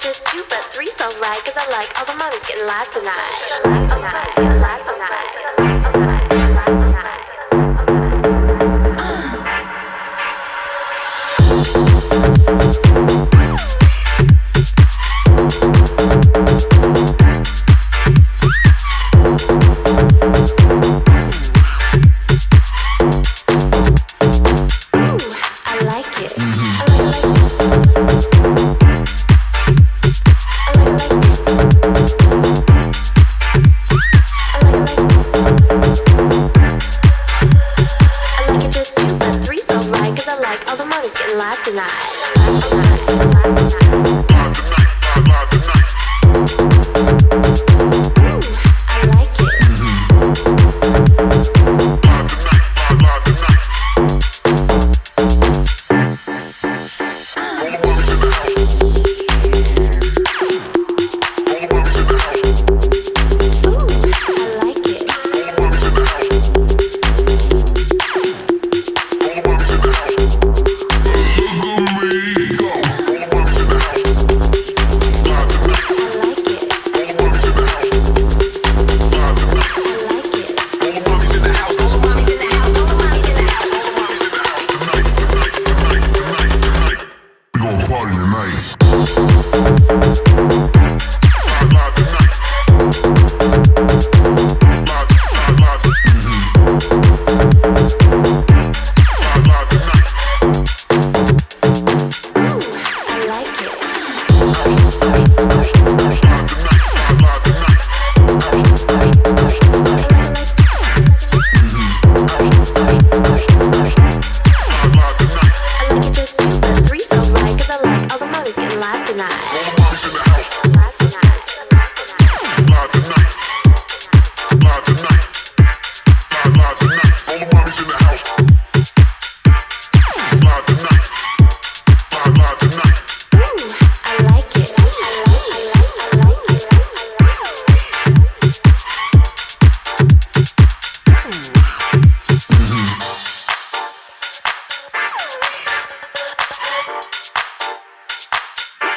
just two, but three's alright, cause I like all the mommies getting live tonight. Getting live tonight, getting live tonight, getting live tonight. Gracias.